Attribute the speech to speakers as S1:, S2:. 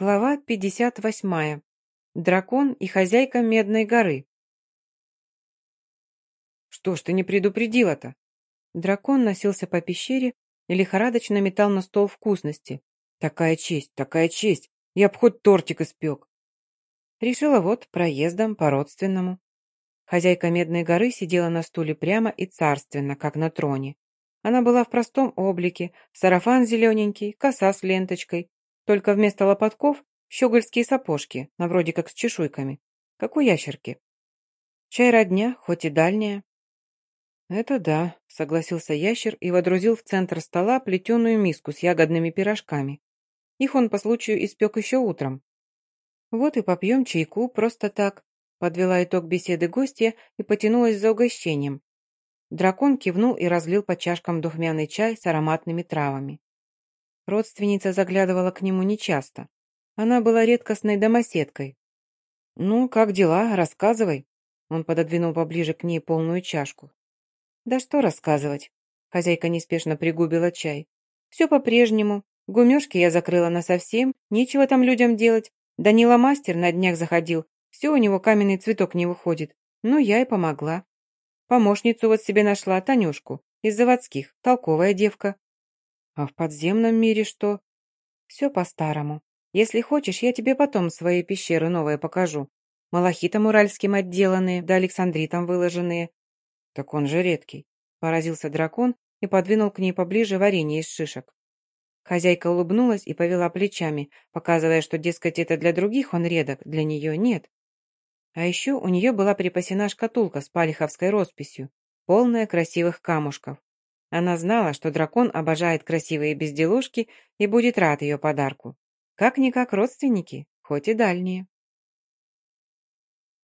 S1: Глава 58. Дракон и хозяйка Медной горы. «Что ж ты не предупредила-то?» Дракон носился по пещере и лихорадочно метал на стол вкусности. «Такая честь, такая честь! Я б хоть тортик испек!» Решила вот проездом по-родственному. Хозяйка Медной горы сидела на стуле прямо и царственно, как на троне. Она была в простом облике, сарафан зелененький, коса с ленточкой, только вместо лопатков щегольские сапожки, на вроде как с чешуйками, как у ящерки. Чай родня, хоть и дальняя. «Это да», — согласился ящер и водрузил в центр стола плетеную миску с ягодными пирожками. Их он по случаю испек еще утром. «Вот и попьем чайку просто так», — подвела итог беседы гостья и потянулась за угощением. Дракон кивнул и разлил по чашкам духмяный чай с ароматными травами. Родственница заглядывала к нему нечасто. Она была редкостной домоседкой. «Ну, как дела? Рассказывай». Он пододвинул поближе к ней полную чашку. «Да что рассказывать?» Хозяйка неспешно пригубила чай. «Все по-прежнему. Гумешки я закрыла насовсем. Нечего там людям делать. Данила мастер на днях заходил. Все у него каменный цветок не выходит. Ну, я и помогла. Помощницу вот себе нашла, Танюшку, из заводских, толковая девка. А в подземном мире что? Все по-старому. Если хочешь, я тебе потом свои пещеры новые покажу. Малахитом уральским отделанные, да александритом выложенные. Так он же редкий. Поразился дракон и подвинул к ней поближе варенье из шишек. Хозяйка улыбнулась и повела плечами, показывая, что, дескать, это для других он редок, для нее нет. А еще у нее была припасена шкатулка с палиховской росписью, полная красивых камушков. Она знала, что дракон обожает красивые безделушки и будет рад ее подарку. Как-никак родственники, хоть и дальние.